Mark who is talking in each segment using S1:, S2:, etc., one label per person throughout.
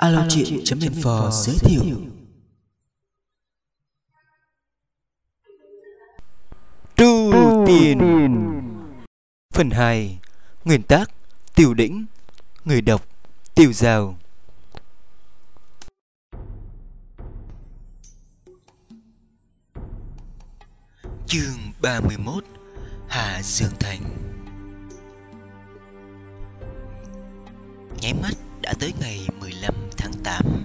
S1: Alo chuyện.info giới thiệu.
S2: Trừ tiền. Phần 2 Nguyên tác Tiểu đỉnh, Người đọc, Tiểu giàu Chương 31 Hạ Dương Thành. Nháy mắt đã tới ngày 8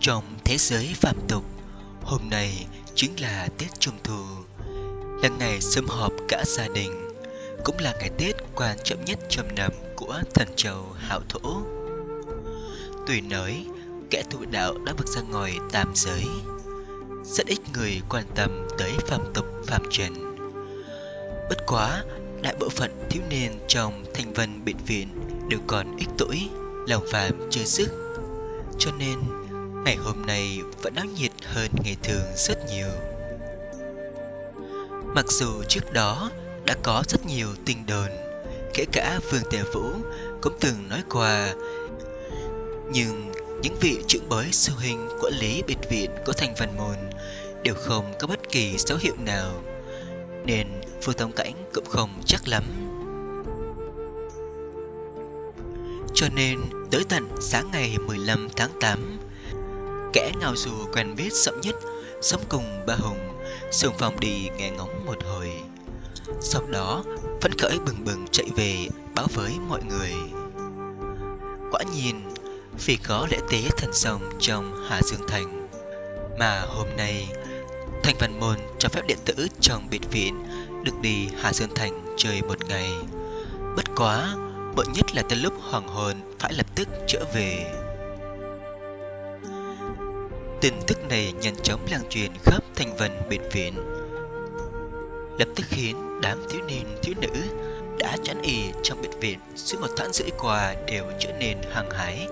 S2: Trong thế giới phạm tục, Hôm nay chính là Tết Trung Thu, Là ngày sum họp cả gia đình, Cũng là ngày Tết quan trọng nhất trong năm của thần châu hạo thổ. Tuy nói, kẻ thụ đạo đã bước ra ngoài tam giới, Rất ít người quan tâm tới phạm tục, phạm trần. Bất quá đại bộ phận thiếu niên trong thành vân bệnh viện đều còn ít tuổi, lòng phàm chưa sức. Cho nên, ngày hôm nay vẫn náo nhiệt hơn ngày thường rất nhiều. Mặc dù trước đó đã có rất nhiều tin đồn, kể cả Vương Tề Vũ cũng từng nói qua, nhưng những vị trưởng bối siêu hình quản lý bệnh viện của thành Văn Môn đều không có bất kỳ dấu hiệu nào, nên Phương Tông Cảnh cũng không chắc lắm. Cho nên, tới tận sáng ngày 15 tháng 8 Kẻ ngào dù quen biết sậm nhất, Sống cùng ba Hùng Xung phòng đi nghe ngóng một hồi. Sau đó, phấn khởi bừng bừng chạy về báo với mọi người. Quả nhiên, Vì có lễ tế thần sông trong Hà Dương Thành, Mà hôm nay Thành Văn Môn cho phép điện tử trong biệt viện được đi Hà Dương Thành chơi một ngày. Bất quá, muộn nhất là tới lúc hoàng hôn phải lập tức trở về. Tin tức này nhanh chóng lan truyền khắp thành vần biệt viện. Lập tức khiến đám thiếu niên thiếu nữ đã chán ì trong biệt viện suốt một tháng rưỡi qua đều trở nên hăng hái.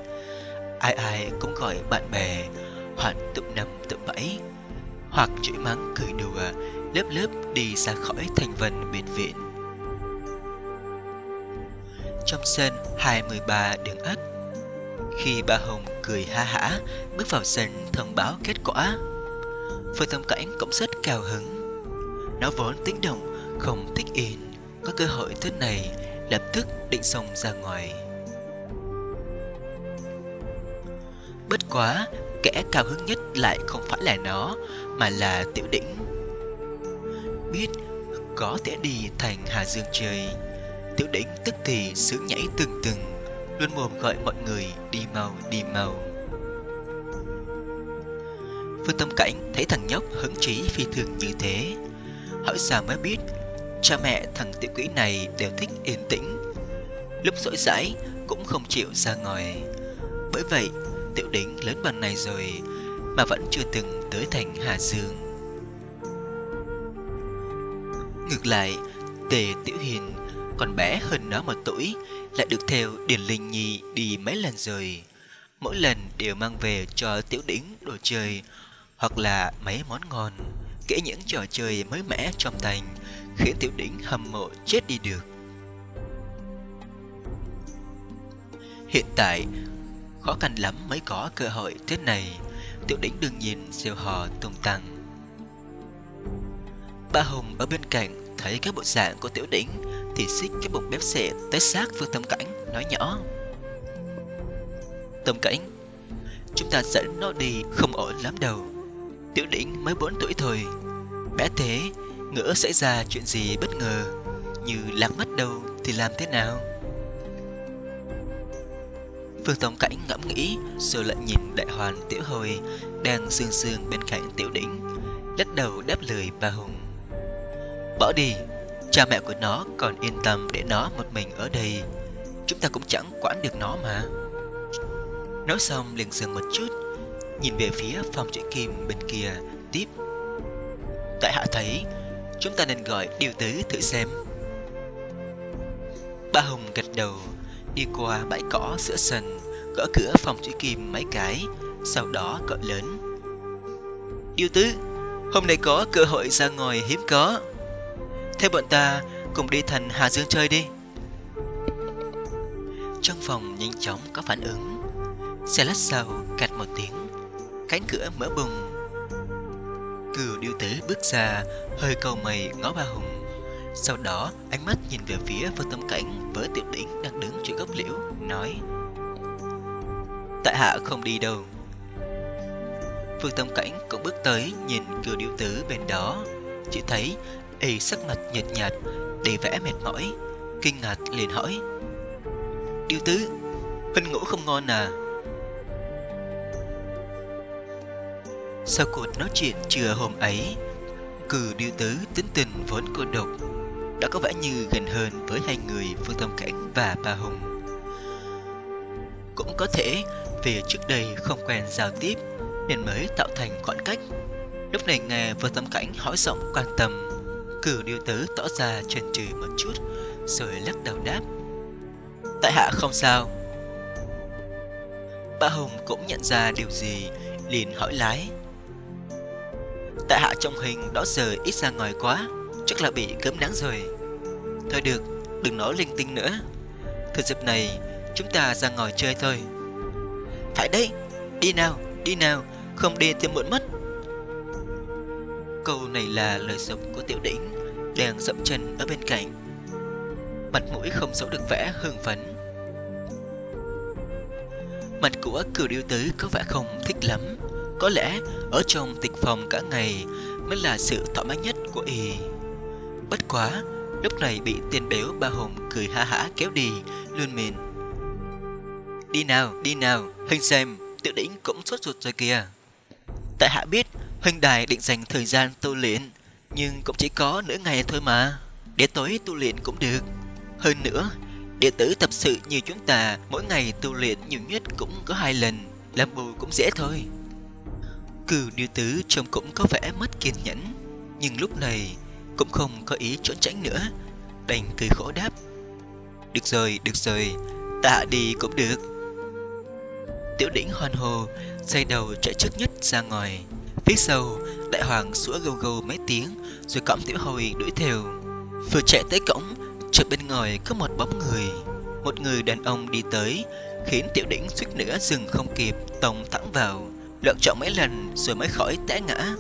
S2: Ai ai cũng gọi bạn bè, hoạn tụm năm tụm bảy, hoặc chửi mắng cười đùa lớp lớp đi ra khỏi thành vần biệt viện. Trong sân 23 đường ất, khi ba Hồng cười ha hả bước vào sân thông báo kết quả, Phương Tâm Cảnh cũng rất cao hứng. Nó vốn tính động, không thích yên, có cơ hội thế này lập tức định xông ra ngoài. Bất quá, kẻ cao hứng nhất lại không phải là nó, mà là Tiểu Đỉnh biết có thể đi thành Hà Dương chơi. Tiểu đỉnh tức thì sướng nhảy từng từng, luôn mồm gọi mọi người đi mau đi mau. Phương Tâm Cảnh thấy thằng nhóc hứng chí phi thường như thế. Hỏi sao mới biết cha mẹ thằng tiểu quỷ này đều thích yên tĩnh. Lúc rỗi rãi cũng không chịu ra ngoài. Bởi vậy, tiểu đỉnh lớn bằng này rồi mà vẫn chưa từng tới thành Hà Dương. Ngược lại, Tề Tiểu Hiền còn bé hơn nó một tuổi, lại được theo Điền Linh Nhi đi mấy lần rồi. Mỗi lần đều mang về cho Tiểu Đỉnh đồ chơi, hoặc là mấy món ngon, kể những trò chơi mới mẻ trong thành, khiến Tiểu Đỉnh hâm mộ chết đi được. Hiện tại, khó khăn lắm mới có cơ hội thế này, Tiểu Đỉnh đương nhiên siêu hò tung tăng. Ba Hùng ở bên cạnh thấy cái bộ dạng của tiểu đỉnh thì xích cái bụng bếp xệ tới sát Phương Tâm Cảnh, nói nhỏ. Tâm Cảnh, Chúng ta dẫn nó đi không ổn lắm đâu. Tiểu đỉnh mới 4 tuổi thôi. Bé thế, Ngỡ xảy ra chuyện gì bất ngờ, Như lạc mất đâu thì làm thế nào? Phương Tổng Cảnh ngẫm nghĩ, Rồi lại nhìn đại hoàn tiểu hồi Đang sương sương bên cạnh tiểu đỉnh Lắc đầu đáp lời bà Hùng. Bỏ đi, Cha mẹ của nó còn yên tâm để nó một mình ở đây. Chúng ta cũng chẳng quản được nó mà. Nói xong liền dừng một chút, Nhìn về phía phòng chữ kim bên kia, Tiếp. Tại hạ thấy, Chúng ta nên gọi điều tứ thử xem. Ba Hùng gật đầu Đi qua bãi cỏ giữa sân Gõ cửa phòng chữ kim mấy cái, Sau đó gọi lớn. Yêu tứ, Hôm nay có cơ hội ra ngoài hiếm có. Theo bọn ta, cùng đi thành Hà Dương chơi đi. Trong phòng nhanh chóng có phản ứng. Xe lát sau, cạch một tiếng, Cánh cửa mở bùng. Cừu điêu tử bước ra, Hơi cầu mày ngó ba hùng. Sau đó, ánh mắt nhìn về phía Vương Tâm Cảnh Với tiểu đỉnh đang đứng trên gốc liễu, Nói, Tại hạ không đi đâu. Vương Tâm Cảnh cũng bước tới Nhìn cừu điêu tử bên đó. Chỉ thấy y sắc mặt nhợt nhạt, Đầy vẻ mệt mỏi, Kinh ngạc liền hỏi, Điêu tứ, Huynh ngủ không ngon à? Sau cuộc nói chuyện trưa hôm ấy Cử điêu tứ tính tình vốn cô độc đã có vẻ như gần hơn với hai người Phương Tâm Cảnh và Ba Hùng. Cũng có thể vì trước đây không quen giao tiếp Nên mới tạo thành khoảng cách. Lúc này nghe Phương Tâm Cảnh hỏi giọng quan tâm, Cử điêu tứ tỏ ra chần chừ một chút, Rồi lắc đầu đáp. Tại hạ không sao. Ba Hùng cũng nhận ra điều gì, liền hỏi lái. Tại hạ trong hình đó giờ ít ra ngoài quá, Chắc là bị cấm nắng rồi. Thôi được, đừng nói linh tinh nữa. Thời dịp này chúng ta ra ngồi chơi thôi. Phải đấy, đi nào, đi nào Không đi thì muộn mất. Câu này là lời sống của tiểu đỉnh Đang dậm chân ở bên cạnh. Mặt mũi không giấu được vẽ hưng phấn. Mặt của cửu điêu tứ có vẻ không thích lắm. Có lẽ ở trong tịch phòng cả ngày Mới là sự thoải mái nhất của y. Bất quá Lúc này bị tiền béo ba hùng cười ha hả kéo đi Luôn miệng. Đi nào, đi nào Hình xem, tự đỉnh cũng sốt ruột rồi kìa. Tại hạ biết Huynh đài định dành thời gian tu luyện Nhưng cũng chỉ có nửa ngày thôi mà. Để tối tu luyện cũng được. Hơn nữa Đệ tử tập sự như chúng ta Mỗi ngày tu luyện nhiều nhất cũng có hai lần Làm bù cũng dễ thôi. Cừu điêu tứ trông cũng có vẻ mất kiên nhẫn Nhưng lúc này cũng không có ý trốn tránh nữa. Đành cười khổ đáp. Được rồi, được rồi Tạ đi cũng được. Tiểu đỉnh hoan hồ Xoay đầu chạy trước nhất ra ngoài. Phía sau Đại hoàng sủa gâu gâu mấy tiếng Rồi cõng tiểu hồi đuổi theo. Vừa chạy tới cổng Chợt bên ngoài có một bóng người. Một người đàn ông đi tới Khiến tiểu đỉnh suýt nữa dừng không kịp Tông thẳng vào. Loạn trọng mấy lần rồi mới khỏi té ngã.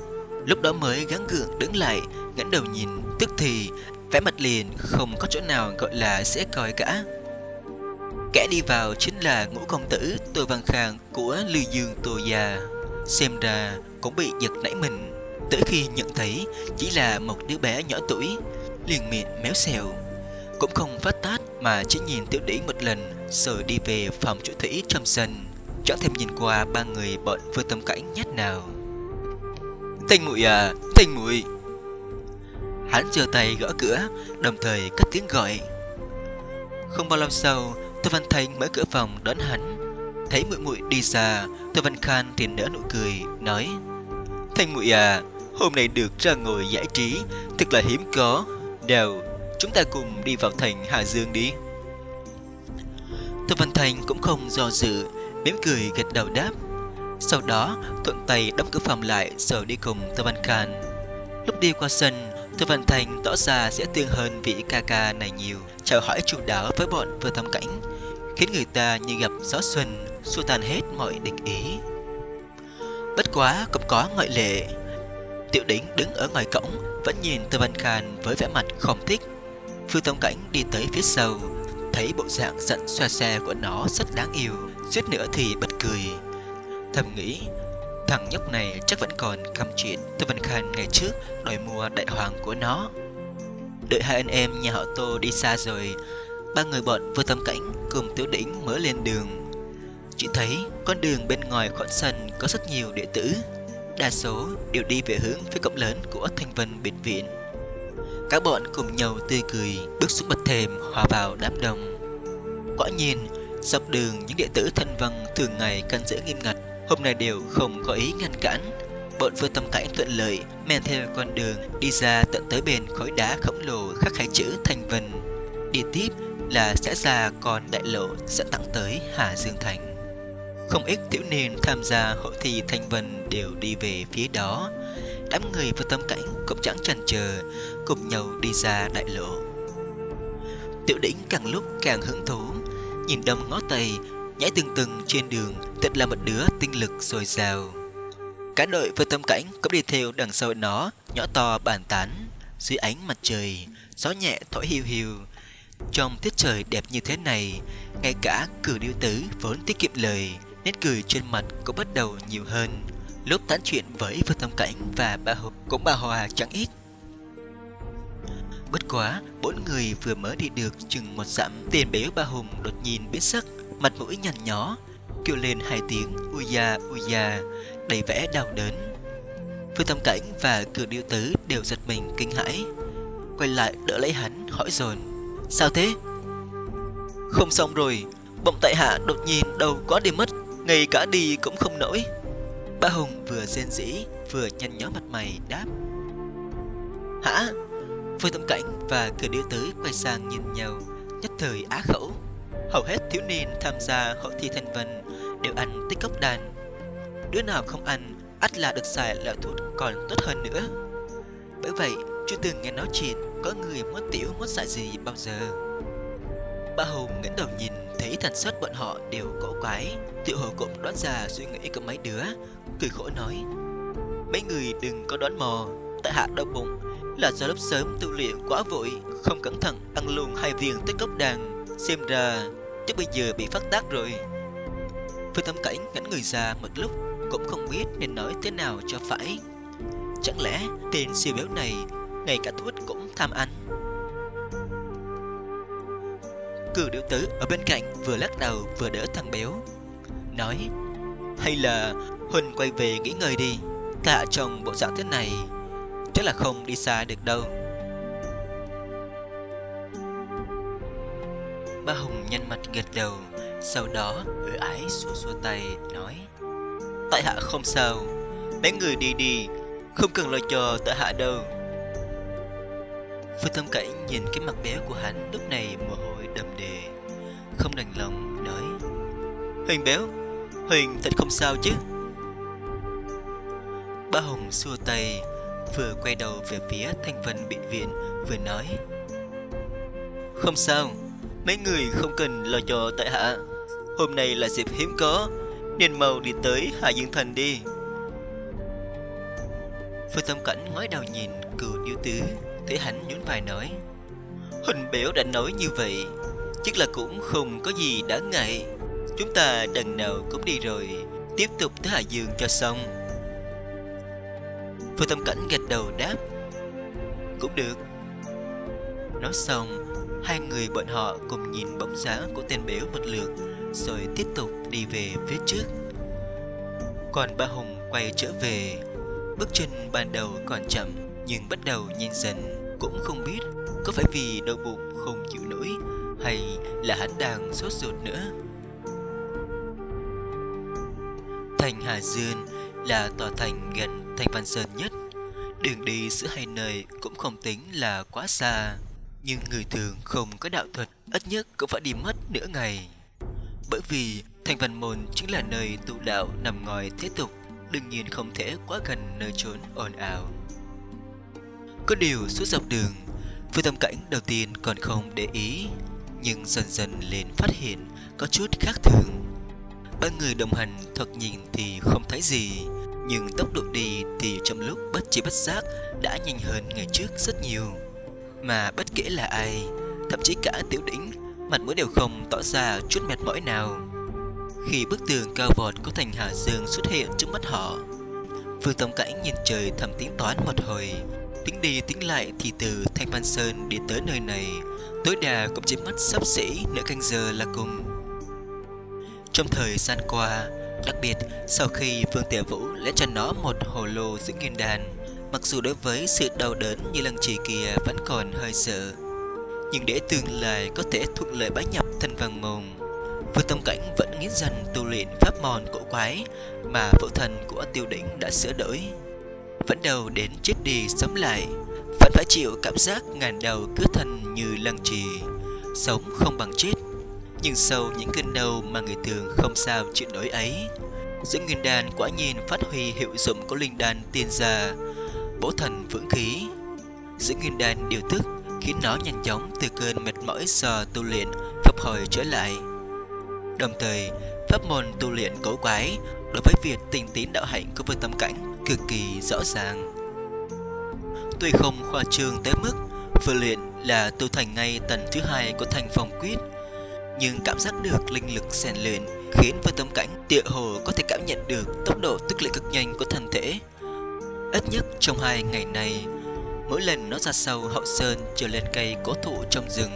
S2: Lúc đó mới gắng gượng đứng lại, ngẩng đầu nhìn, Tức thì vẻ mặt liền, không có chỗ nào gọi là dễ coi cả. Kẻ đi vào chính là ngũ công tử, Tô Văn Khang của Lư Dương Tô già Xem ra cũng bị giật nảy mình, Tới khi nhận thấy chỉ là một đứa bé nhỏ tuổi, Liền miệng méo xèo. Cũng không phát tát mà chỉ nhìn tiểu đĩ một lần, Rồi đi về phòng chủ thủy trong sân, Chẳng thêm nhìn qua ba người bọn vừa tâm cảnh nhát nào. Thanh Mũi à, thanh Mũi. Hắn giơ tay gõ cửa Đồng thời cất tiếng gọi. Không bao lâu sau Tô Văn Thanh mở cửa phòng đón hắn. Thấy Mũi Mũi đi ra Tô Văn Khan thì nở nụ cười Nói Thanh Mũi à Hôm nay được ra ngồi giải trí Thật là hiếm có. Đều, chúng ta cùng đi vào thành Hà Dương đi. Tô Văn Thành cũng không do dự mỉm cười gật đầu đáp. Sau đó, thuận tay đóng cửa phòng lại Rồi đi cùng Tô Văn Khan Lúc đi qua sân, Tô Văn Thành tỏ ra sẽ tương hơn vị ca ca này nhiều. Chào hỏi chu đáo với bọn vừa thăm cảnh, Khiến người ta như gặp gió xuân, Xua tan hết mọi địch ý. Bất quá cũng có ngoại lệ. Tiểu đỉnh đứng ở ngoài cổng, Vẫn nhìn Tô Văn Khan với vẻ mặt không thích. Phương Tông Cảnh đi tới phía sau, Thấy bộ dạng giận xoa xe của nó rất đáng yêu, Suýt nữa thì bật cười. Thầm nghĩ, Thằng nhóc này chắc vẫn còn cầm chuyện. Tô Văn Khan ngày trước đòi mua đại hoàng của nó. Đợi hai anh em nhà họ Tô đi xa rồi, Ba người bọn vừa tâm cảnh cùng tiểu đỉnh mở lên đường. Chị thấy con đường bên ngoài khoảng sân có rất nhiều đệ tử. Đa số đều đi về hướng phía cổng lớn của Thanh Vân Biệt Viện. Các bọn cùng nhau tươi cười, bước xuống bậc thềm hòa vào đám đông. Quả nhiên, Dọc đường những đệ tử thân vân thường ngày canh giữ nghiêm ngặt. Hôm nay đều không có ý ngăn cản. Bọn vừa tâm cảnh thuận lợi Men theo con đường đi ra tận tới bên khối đá khổng lồ khắc hai chữ thành Vân. Đi tiếp là sẽ ra con đại lộ dẫn thẳng tới Hà Dương Thành. Không ít tiểu niên tham gia hội thi Thanh Vân đều đi về phía đó. Đám người vừa tâm cảnh cũng chẳng chần chờ Cùng nhau đi ra đại lộ. Tiểu đỉnh càng lúc càng hứng thú nhìn đông ngó tây, nhảy từng từng trên đường, thật là một đứa tinh lực dồi dào. Cả đội với tâm cảnh cũng đi theo đằng sau nó, nhỏ to bàn tán, dưới ánh mặt trời, gió nhẹ thổi hiu hiu. Trong tiết trời đẹp như thế này, ngay cả cử điêu tứ vốn tiết kiệm lời, nét cười trên mặt cũng bắt đầu nhiều hơn. Lúc tán chuyện với Vương Tâm Cảnh và bà Hùng cũng bà Hòa chẳng ít. Bất quá, bốn người vừa mới đi được chừng một dặm, tiền béo bà Hùng đột nhiên biến sắc, mặt mũi nhăn nhó, kêu lên hai tiếng ui da ui da, đầy vẻ đau đớn. Phương Tâm Cảnh và cửa Điêu Tứ đều giật mình kinh hãi, quay lại đỡ lấy hắn hỏi dồn sao thế? Không xong rồi bỗng tại hạ đột nhiên đầu quá đi mất ngay cả đi cũng không nổi. Ba hùng vừa rên rỉ vừa nhăn nhó mặt mày đáp hả? Phương tâm cảnh và cửa điêu tứ quay sang nhìn nhau nhất thời á khẩu hầu hết thiếu niên tham gia hội thi thanh vân đều ăn tích cốc đàn. Đứa nào không ăn, ắt là được xài loại thuốc còn tốt hơn nữa. Bởi vậy chưa từng nghe nói chuyện, có người muốn tiểu muốn xài gì bao giờ. Ba Hùng ngẩng đầu nhìn, thấy thần sắc bọn họ đều cổ quái. Tiểu hồ cũng đoán ra suy nghĩ của mấy đứa, Cười khổ nói, Mấy người đừng có đoán mò. Tại hạ đau bụng, Là do lúc sớm tu luyện quá vội, Không cẩn thận ăn luôn hai viên tích cốc đàn. Xem ra chứ bây giờ bị phát tác rồi. Phương Tâm Cảnh ngẩn người ra một lúc, Cũng không biết nên nói thế nào cho phải. Chẳng lẽ tên siêu béo này, Ngay cả thuốc cũng tham ăn? Cử điệu tử ở bên cạnh vừa lắc đầu vừa đỡ thằng béo. Nói, Hay là Huỳnh quay về nghỉ ngơi đi. Cả trong bộ dạng thế này, Chắc là không đi xa được đâu. Ba Hùng nhăn mặt gật đầu, Sau đó ở ái xua xua tay, nói, Tại hạ không sao. Mấy người đi đi, Không cần lo cho tại hạ đâu. Phương Tâm Cảnh nhìn cái mặt béo của hắn lúc này mồ hôi đầm đìa, Không đành lòng nói Huyền béo Huyền thật không sao chứ? Ba hùng xua tay, Vừa quay đầu về phía Thanh Vân Bệnh viện, Vừa nói, Không sao. Mấy người không cần lo cho tại hạ. Hôm nay là dịp hiếm có, Nên mau đi tới Hạ Dương Thành đi. Phương Tâm Cảnh ngoái đầu nhìn cừu điêu tứ, Thấy hắn nhún vai nói Hình biểu đã nói như vậy, Chắc là cũng không có gì đáng ngại. Chúng ta đằng nào cũng đi rồi, Tiếp tục tới Hạ Dương cho xong. Phương Tâm Cảnh gật đầu đáp, Cũng được. Nói xong Hai người bọn họ cùng nhìn bóng dáng của tên béo một lượt Rồi tiếp tục đi về phía trước. Còn ba Hùng quay trở về. Bước chân ban đầu còn chậm, Nhưng bắt đầu nhanh dần, Cũng không biết có phải vì đau bụng không chịu nổi, Hay là hắn đang sốt ruột nữa. Thành Hà Dương là tòa thành gần thành Văn Sơn nhất. Đường đi giữa hai nơi cũng không tính là quá xa. Nhưng người thường không có đạo thuật, Ít nhất cũng phải đi mất nửa ngày. Bởi vì thành Văn Môn chính là nơi tụ đạo nằm ngoài thế tục, Đương nhiên không thể quá gần nơi trốn ồn ào. Có điều suốt dọc đường Phương tâm cảnh đầu tiên còn không để ý, Nhưng dần dần lên phát hiện có chút khác thường. Ba người đồng hành thật nhìn thì không thấy gì, Nhưng tốc độ đi thì trong lúc bất chi bất giác đã nhanh hơn ngày trước rất nhiều. Mà bất kể là ai, thậm chí cả tiểu đỉnh Mặt mũi đều không tỏ ra chút mệt mỏi nào. Khi bức tường cao vọt của thành Hà Dương xuất hiện trước mắt họ Vương Tổng Cảnh nhìn trời thầm tính toán một hồi Tính đi tính lại thì từ Thanh Văn Sơn đi tới nơi này Tối đa cũng chỉ mất sắp xỉ nửa canh giờ là cùng. Trong thời gian qua Đặc biệt sau khi Vương Tiểu Vũ lẽ cho nó một hồ lô giữ nguyên đàn Mặc dù đối với sự đau đớn như lần chỉ kia vẫn còn hơi sợ, Nhưng để tương lai có thể thuận lợi bái nhập thân vàng mồm Vương Tông Cảnh vẫn nghiến dần tu luyện pháp mòn cổ quái Mà phụ thần của tiêu đỉnh đã sửa đổi, vẫn đầu đến chết đi sống lại, Vẫn phải chịu cảm giác ngàn đầu cứ thân như lăng trì, Sống không bằng chết. Nhưng sau những cơn đau mà người thường không sao chịu nổi ấy Dưỡng nguyên đàn quả nhiên phát huy hiệu dụng của linh đàn tiên gia Bổ thần vững khí giữ nguyên đàn điều tức khiến nó nhanh chóng từ cơn mệt mỏi do tu luyện phục hồi trở lại Đồng thời, pháp môn tu luyện cổ quái đối với việc tình tín đạo hạnh của Vương Tâm Cảnh cực kỳ rõ ràng. Tuy không khoa trương tới mức vừa luyện là tu thành ngay tầng thứ hai của thành phong quyết, nhưng cảm giác được linh lực rèn luyện khiến Vương Tâm Cảnh tựa hồ có thể cảm nhận được tốc độ tức lệ cực nhanh của thân thể. Ít nhất trong hai ngày này, mỗi lần nó ra sâu hậu sơn trở lên cây cố thụ trong rừng,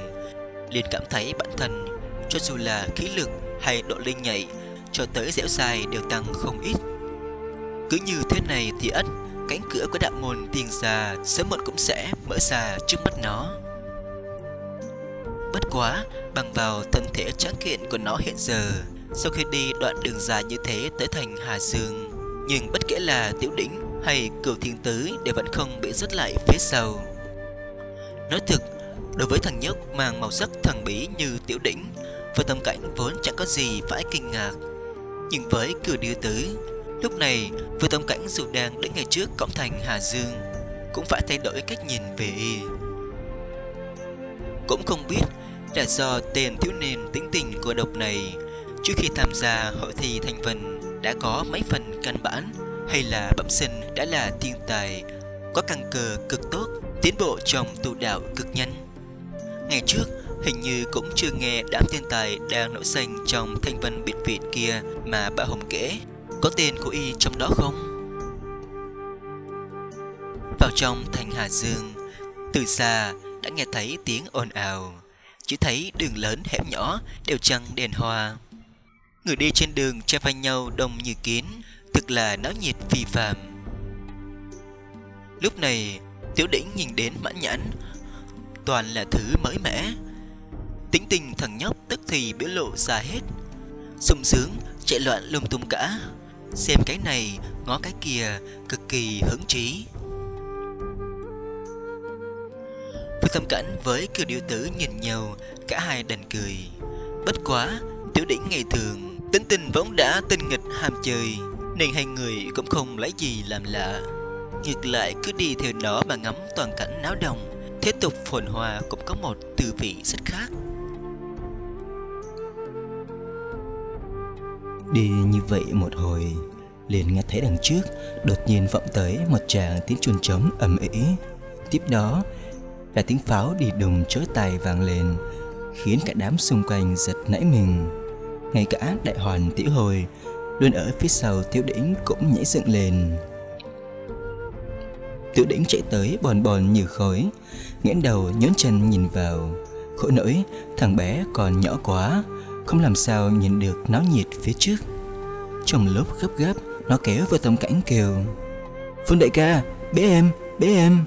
S2: liền cảm thấy bản thân cho dù là khí lực hay độ linh nhạy cho tới dẻo dài đều tăng không ít. Cứ như thế này thì ất cánh cửa của đạo môn tiền già sớm muộn cũng sẽ mở ra trước mắt nó. Bất quá, bằng vào thân thể tráng kiện của nó hiện giờ, sau khi đi đoạn đường dài như thế tới thành Hà Dương, nhưng bất kể là Tiểu Đỉnh hay Cửu Thiên Tứ đều vẫn không bị rớt lại phía sau. Nói thực, đối với thằng nhóc mang màu sắc thần bí như Tiểu Đỉnh, với tâm cảnh vốn chẳng có gì phải kinh ngạc. Nhưng với Cửu Điêu Tứ, lúc này với Tâm Cảnh dù đang đến ngày trước cổng thành Hà Dương, cũng phải thay đổi cách nhìn về y. Cũng không biết là do tên thiếu niên tính tình của độc này trước khi tham gia hội thi thành phần đã có mấy phần căn bản hay là bẩm sinh đã là thiên tài, có căn cơ cực tốt, tiến bộ trong tu đạo cực nhanh. Ngày trước, hình như cũng chưa nghe đám thiên tài đang nổi danh trong thanh vân biệt viện kia mà bà Hồng kể. Có tên của y trong đó không? Vào trong thành Hà Dương, từ xa đã nghe thấy tiếng ồn ào. Chỉ thấy đường lớn hẻm nhỏ, đều trăng đèn hoa. Người đi trên đường che vai nhau đông như kiến thực là náo nhiệt phi phàm. Lúc này, tiểu đỉnh nhìn đến mãn nhãn. Toàn là thứ mới mẻ. Tính tình thằng nhóc tức thì biểu lộ ra hết. Sung sướng, chạy loạn lung tung cả. Xem cái này, ngó cái kia, cực kỳ hứng chí. Phương tâm cảnh với kiều Điêu tử nhìn nhau, Cả hai đành cười. Bất quá, Tiểu đỉnh ngày thường, Tính tình vốn đã tinh nghịch, ham chơi. Nên hai người cũng không lấy gì làm lạ. Ngược lại, cứ đi theo nó mà ngắm toàn cảnh náo động. Thế tục phồn hoa cũng có một tư vị rất khác.
S1: Đi như vậy một hồi, liền nghe thấy đằng trước đột nhiên vọng tới một tràng tiếng chuông trống ầm ĩ. Tiếp đó là tiếng pháo đi đùng chối tay vang lên, khiến cả đám xung quanh giật nảy mình. Ngay cả đại hoàn tiểu hồi luôn ở phía sau tiểu đỉnh cũng nhảy dựng lên. Tiểu đỉnh chạy tới bòn bòn như khói nghiễn đầu nhón chân nhìn vào. Khổ nỗi thằng bé còn nhỏ quá không làm sao nhìn được náo nhiệt phía trước. Trong lúc gấp gáp nó kéo vào tầm cảnh kêu phương đại ca bé em bé em.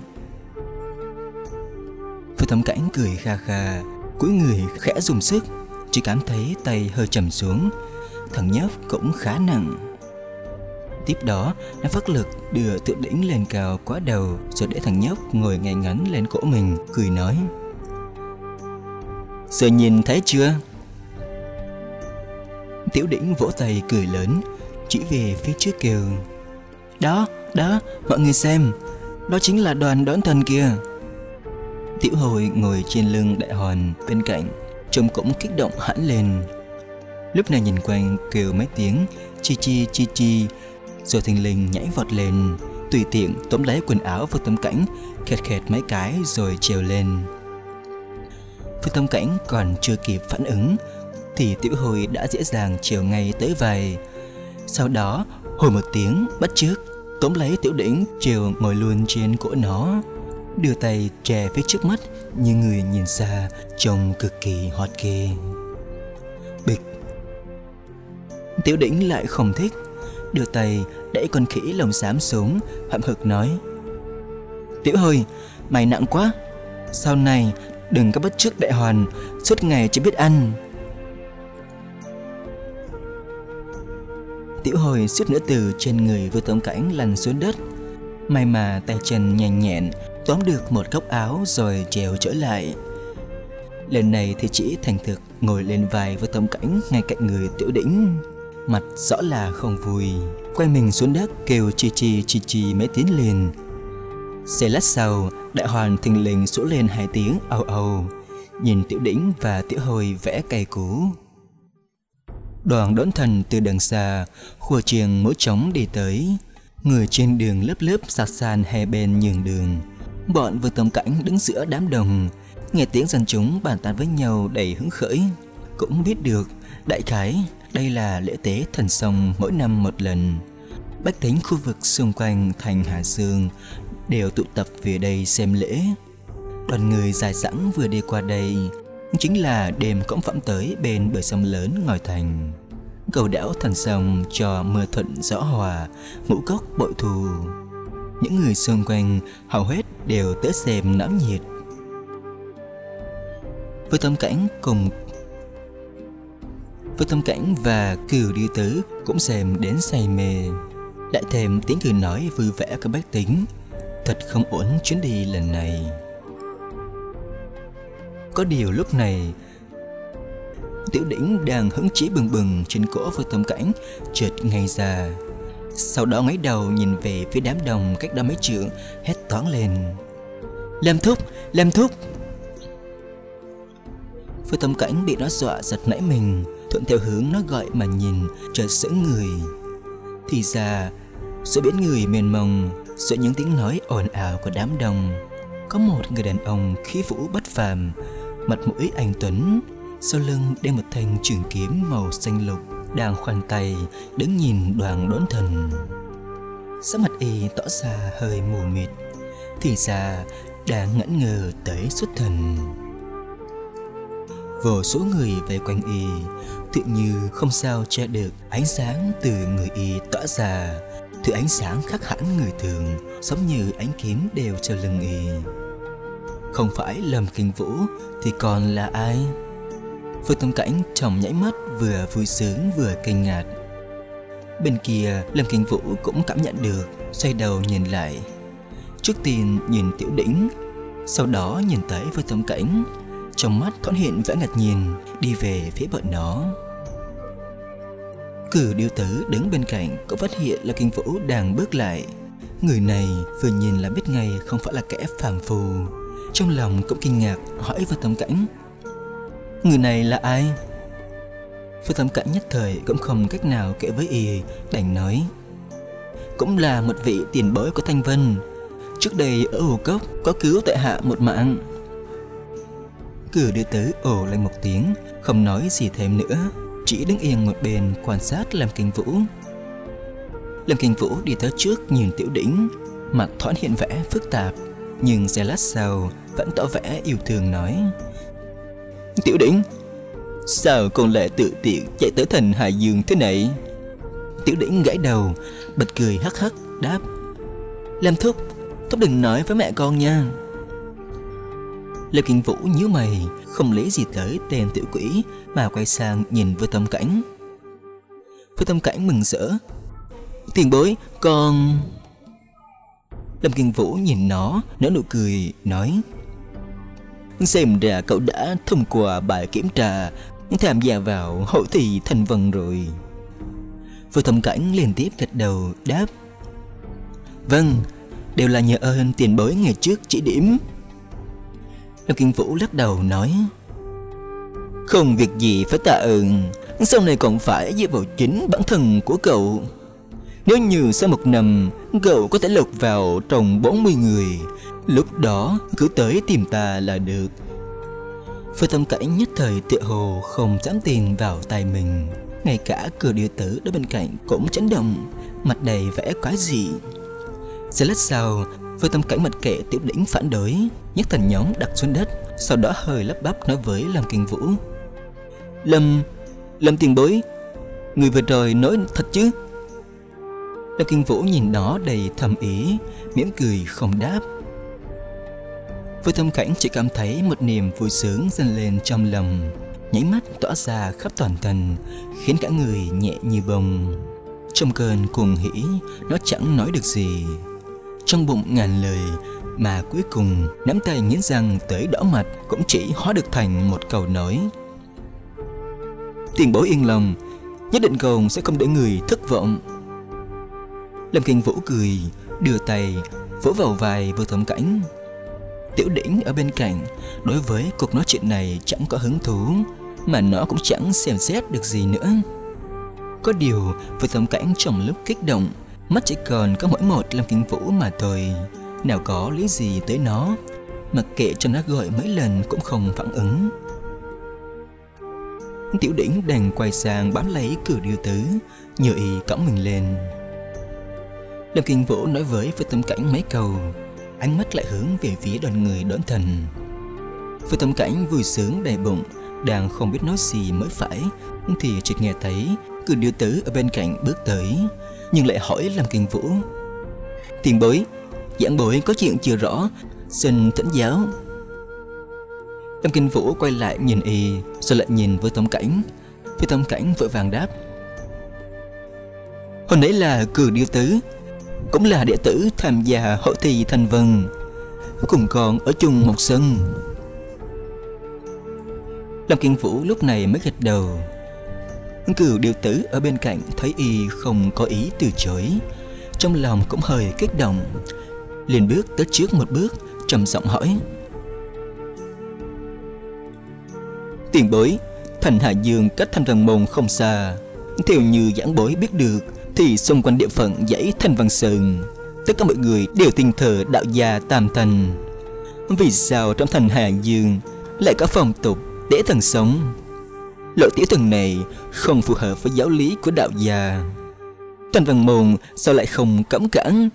S1: Phương tầm Cảnh cười kha kha, cúi người khẽ dùng sức, chỉ cảm thấy tay hơi trầm xuống, thằng nhóc cũng khá nặng. Tiếp đó, nó phát lực đưa tự đỉnh lên cao quá đầu rồi để thằng nhóc ngồi ngay ngắn lên cổ mình, cười nói. Giờ nhìn thấy chưa? Tiểu đỉnh vỗ tay cười lớn, chỉ về phía trước kêu. Đó, đó, mọi người xem, đó chính là đoàn đón thần kia. Tiểu hồi ngồi trên lưng đại hoàn bên cạnh Trông cũng kích động hẳn lên Lúc này nhìn quanh kêu mấy tiếng, Chi chi chi chi. Rồi thình lình nhảy vọt lên, Tùy tiện tóm lấy quần áo vào tâm cảnh, Khẹt khẹt mấy cái rồi trèo lên. Phương tâm cảnh còn chưa kịp phản ứng, Thì tiểu hồi đã dễ dàng trèo ngay tới vầy Sau đó, hồi một tiếng bắt trước Tóm lấy tiểu đỉnh trèo ngồi luôn trên cổ nó. Đưa tay che phía trước mắt, như người nhìn xa, trông cực kỳ hot kê tiểu đỉnh lại không thích. Đưa tay đẩy con khỉ lồng xám xuống, hậm hực nói. Tiểu hơi mày nặng quá. Sau này đừng có bất chước đại hoàn, suốt ngày chỉ biết ăn. Tiểu hồi suýt nữa từ trên người vừa tổng cảnh lăn xuống đất. May mà tay chân nhanh nhẹn, tóm được một góc áo rồi trèo trở lại. Lần này thì chỉ thành thực ngồi lên vai với tấm cảnh ngay cạnh người tiểu đỉnh. Mặt rõ là không vui, quay mình xuống đất kêu chi chi chi chi mấy tiếng liền. Xe lát sau, đại hoàn thình lình sủa lên hai tiếng âu âu, nhìn tiểu đỉnh và tiểu hồi vẽ cây cũ. Đoàn đón thần từ đằng xa Khua chiêng mỗi trống đi tới. Người trên đường lớp lớp sạc sàn hai bên nhường đường. Bọn vừa tầm cảnh đứng giữa đám đồng Nghe tiếng dân chúng bàn tán với nhau đầy hứng khởi. Cũng biết được Đại khái đây là lễ tế thần sông mỗi năm một lần. Bách tính khu vực xung quanh thành Hà Dương Đều tụ tập về đây xem lễ. Đoàn người dài dẳng vừa đi qua đây, Chính là đêm cõng phẩm tới bên bờ sông lớn ngòi thành. Cầu đảo thần sông cho mưa thuận gió hòa, Ngũ cốc bội thù Những người xung quanh hầu hết đều tới xem náo nhiệt. Với tâm cảnh cùng với tâm cảnh và cừu đi tứ cũng xem đến say mê. Lại thêm tiếng cười nói vui vẻ của bác tính. Thật không ổn chuyến đi lần này. Có điều lúc này, tiểu đỉnh đang hứng chí bừng bừng trên cổ với tâm cảnh chợt ngay ra. Sau đó ngoái đầu nhìn về phía đám đồng cách đó mấy trượng, hét toán lên. Làm thúc làm thúc! Với tâm cảnh bị nó dọa giật nảy mình thuận theo hướng nó gọi mà nhìn, chợt sững người thì ra, giữa biển người mênh mông, giữa những tiếng nói ồn ào của đám đông, có một người đàn ông khí vũ bất phàm, mặt mũi anh tuấn, sau lưng đeo một thanh trường kiếm màu xanh lục đang khoanh tay, đứng nhìn đoàn đốn thần. Sắc mặt y tỏ ra hơi mù mịt, thì ra đang ngẩn ngơ tới xuất thần. Vô số người vây quanh y tự như không sao che được ánh sáng từ người y tỏa ra. Thứ ánh sáng khác hẳn người thường, giống như ánh kiếm đều cho lưng y. Không phải lâm kinh vũ thì còn là ai? Phương Tâm Cảnh chồng nhảy mắt vừa vui sướng vừa kinh ngạc. Bên kia, Lâm Kinh Vũ cũng cảm nhận được, Xoay đầu nhìn lại. Trước tiên nhìn Tiểu Đỉnh, Sau đó nhìn tới Phương Tâm Cảnh. Trong mắt thoáng hiện vẻ ngạc nhiên, Đi về phía bọn nó. Cử điêu tử đứng bên cạnh Cũng phát hiện là kinh vũ đang bước lại. Người này vừa nhìn là biết ngay Không phải là kẻ phàm phù Trong lòng cũng kinh ngạc, hỏi vào tâm cảnh, Người này là ai? Phương tâm cảnh nhất thời cũng không cách nào kể với y, Đành nói, Cũng là một vị tiền bối của Thanh Vân. Trước đây ở Hồ Cốc có cứu tại hạ một mạng. Cử đưa tới ồ lên một tiếng, Không nói gì thêm nữa. Chỉ đứng yên một bên quan sát Lâm Kinh Vũ. Lâm Kinh Vũ đi tới trước nhìn Tiểu Đỉnh Mặt thoáng hiện vẻ phức tạp Nhưng giây lát sau Vẫn tỏ vẻ yêu thương nói Tiểu Đỉnh Sao con lại tự tiện chạy tới thành Hải Dương thế này? Tiểu Đỉnh gãy đầu Bật cười hắc hắc đáp Lâm Thúc Thúc đừng nói với mẹ con nha. Lâm Kinh Vũ nhíu mày, không lấy gì tới tên tiểu quỷ mà quay sang nhìn với tâm cảnh. Với tâm cảnh mừng rỡ. Tiền bối, con... Lâm kiên Vũ nhìn nó, nở nụ cười, nói Xem ra cậu đã thông qua bài kiểm tra Tham gia vào hội thi thành vân rồi Vừa thầm cảnh liên tiếp gật đầu đáp Vâng, đều là nhờ ơn tiền bối ngày trước chỉ điểm Lâm Kiên Vũ lắc đầu nói không việc gì phải tạ ơn. Sau này còn phải dựa vào chính bản thân của cậu. Nếu như sau một năm, Cậu có thể lột vào trong 40 người, Lúc đó cứ tới tìm ta là được. Phương tâm cảnh nhất thời tựa hồ không dám tin vào tay mình. Ngay cả cửa địa tử ở bên cạnh cũng chấn động, Mặt đầy vẻ quái dị. Sẽ lát sau với tâm cảnh mặt kệ tiểu đỉnh phản đối, nhấc thành nhóm đặt xuống đất, sau đó hơi lắp bắp nói với lâm kiên vũ lâm lâm tiền bối, người vừa rồi nói thật chứ? Lâm kiên vũ nhìn nó đầy thầm ý, mỉm cười không đáp. Với thâm cảnh chỉ cảm thấy một niềm vui sướng dâng lên trong lòng, nháy mắt tỏa ra khắp toàn thân, khiến cả người nhẹ như bông. Trong cơn cuồng hỉ, nó chẳng nói được gì. Trong bụng ngàn lời, mà cuối cùng nắm tay nghiến răng tới đỏ mặt cũng chỉ hóa được thành một câu nói tiền bối yên lòng, nhất định cồn sẽ không để người thất vọng. Lâm kinh vũ cười, đưa tay vỗ vào vai vừa thẩm cảnh. Tiểu đỉnh ở bên cạnh, đối với cuộc nói chuyện này chẳng có hứng thú, mà nó cũng chẳng xem xét được gì nữa. Có điều vừa thẩm cảnh trong lúc kích động, Mắt chỉ còn có mỗi một Lâm Kinh Vũ mà thôi. Nào có lý gì tới nó, Mặc kệ cho nó gọi mấy lần cũng không phản ứng. Tiểu đỉnh đành quay sang bám lấy cửa điêu tứ, Nhờ y cõng mình lên. Lâm Kinh Vũ nói với với tâm cảnh mấy câu, Ánh mắt lại hướng về phía đoàn người đón thần. Với tâm cảnh vui sướng đầy bụng, Đang không biết nói gì mới phải, Thì chợt nghe thấy cửa điêu tứ ở bên cạnh bước tới, Nhưng lại hỏi Lâm Kinh Vũ. Tiền bối, Giảng bối có chuyện chưa rõ, Xin thỉnh giáo. Lâm Kinh Vũ quay lại nhìn y, Rồi lại nhìn với Tống Cảnh. Phía Tống Cảnh vội vàng đáp, Hồi nãy là cử điêu tứ, Cũng là đệ tử tham gia hội thi thành vân, Cùng còn ở chung một sân. Lâm Kinh Vũ lúc này mới gật đầu. Cửu điều tử ở bên cạnh thấy y không có ý từ chối, Trong lòng cũng hơi kích động, liền bước tới trước một bước, trầm giọng hỏi Tiền bối, Thành hải Dương cách Thanh văn Môn không xa. Theo như giảng bối biết được, Thì xung quanh địa phận dãy Thanh Văn Sơn, Tất cả mọi người đều tin thờ đạo gia Tam Thành. Vì sao trong Thành hải Dương Lại có phong tục để thần sống? Loại tiểu thần này không phù hợp với giáo lý của đạo gia. Thanh Văn Môn sao lại không cấm cản?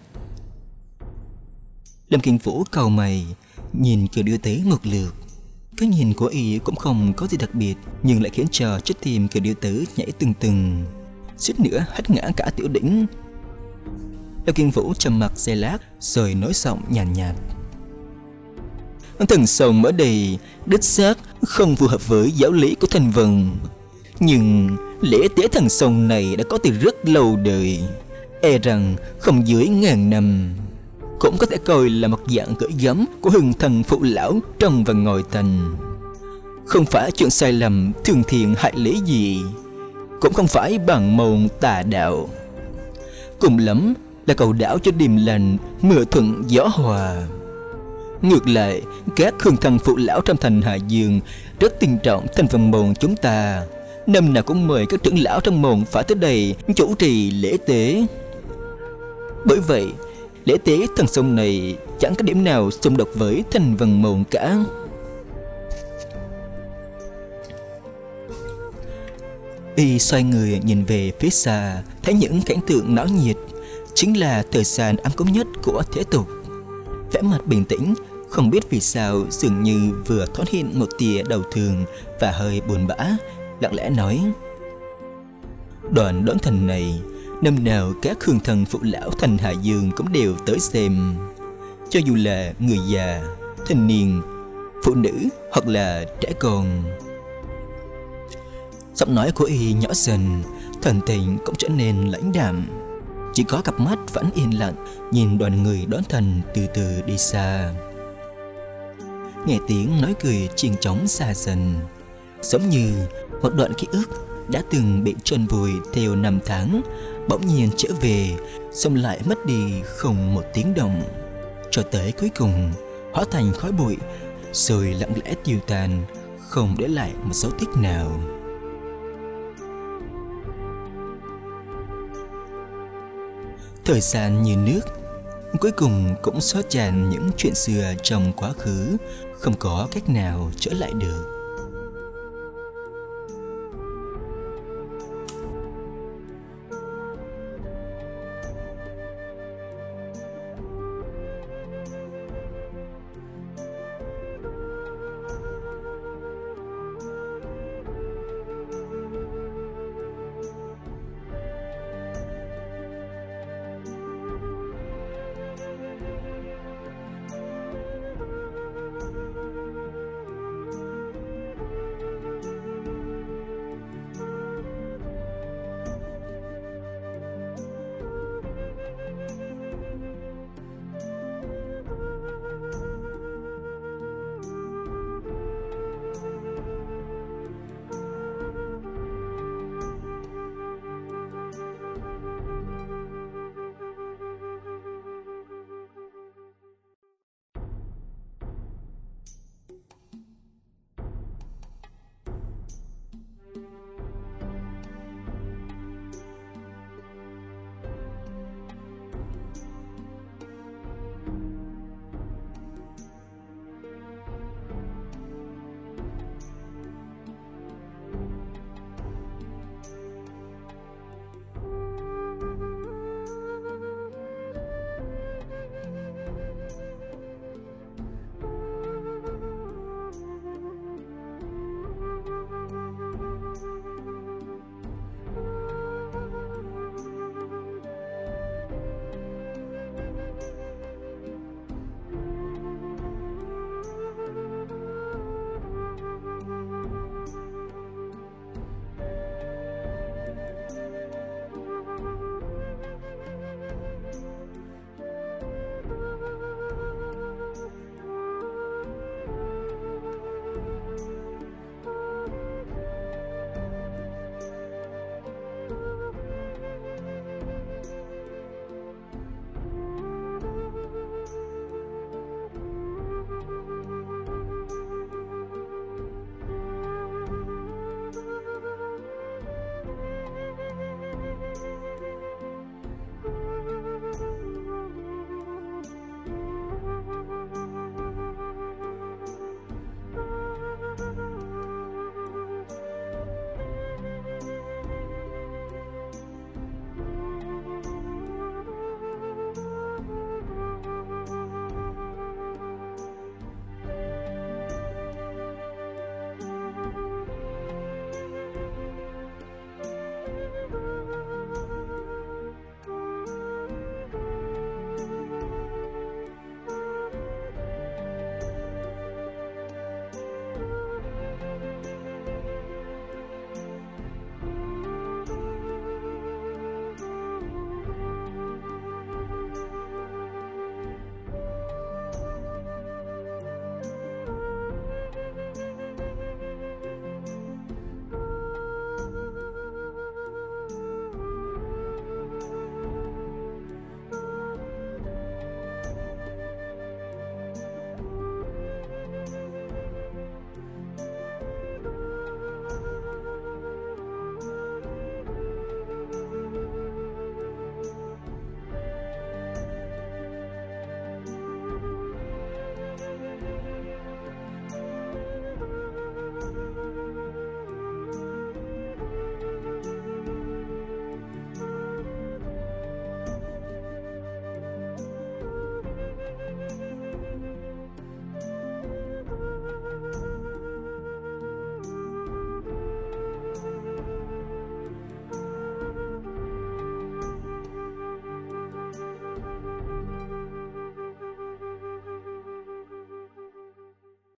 S1: Lâm kiên Vũ cầu mày, Nhìn cửa đưa tế một lượt cái nhìn của y cũng không có gì đặc biệt Nhưng lại khiến cho chất tim cửa điêu tử nhảy từng từng. Suýt nữa hất ngã cả tiểu đỉnh. Lâm kiên Vũ trầm mặc xe lát Rồi nói giọng nhàn nhạt, nhạt Thần sông ở đây đích xác không phù hợp với giáo lý của thành vần Nhưng lễ tế thần sông này đã có từ rất lâu đời E rằng không dưới ngàn năm cũng có thể coi là một dạng gửi gắm của hưng thần phụ lão trong và ngồi thành. Không phải chuyện sai lầm thường thiện hại lý gì, cũng không phải bằng mồm tà đạo. Cùng lắm là cầu đảo cho điềm lành, mưa thuận gió hòa. Ngược lại, các hương thần phụ lão trong thành Hà Dương rất tin trọng thành phần môn chúng ta. Năm nào cũng mời các trưởng lão trong môn phải tới đây chủ trì lễ tế. Bởi vậy, lễ tế thần sông này chẳng có điểm nào xung đột với thành vần mộng cả. Y xoay người nhìn về phía xa, thấy những cảnh tượng náo nhiệt, chính là thời gian ấm cúng nhất của thế tục. Vẻ mặt bình tĩnh, không biết vì sao dường như vừa thoát hiện một tia đầu thường và hơi buồn bã, lặng lẽ nói. Đoàn đón thần này Năm nào các hương thần phụ lão thành Hà Dương cũng đều tới xem. Cho dù là người già, thanh niên, phụ nữ hoặc là trẻ con. Giọng nói của y nhỏ dần Thần tình cũng trở nên lãnh đạm. Chỉ có cặp mắt vẫn yên lặng Nhìn đoàn người đón thần từ từ đi xa. Nghe tiếng nói cười chiên chóng xa dần Giống như một đoạn ký ức đã từng bị trôn vùi theo năm tháng bỗng nhiên trở về, xong lại mất đi không một tiếng động. Cho tới cuối cùng, hóa thành khói bụi rồi lặng lẽ tiêu tan, không để lại một dấu tích nào. Thời gian như nước, cuối cùng cũng xóa tràn những chuyện xưa trong quá khứ, không có cách nào trở lại được.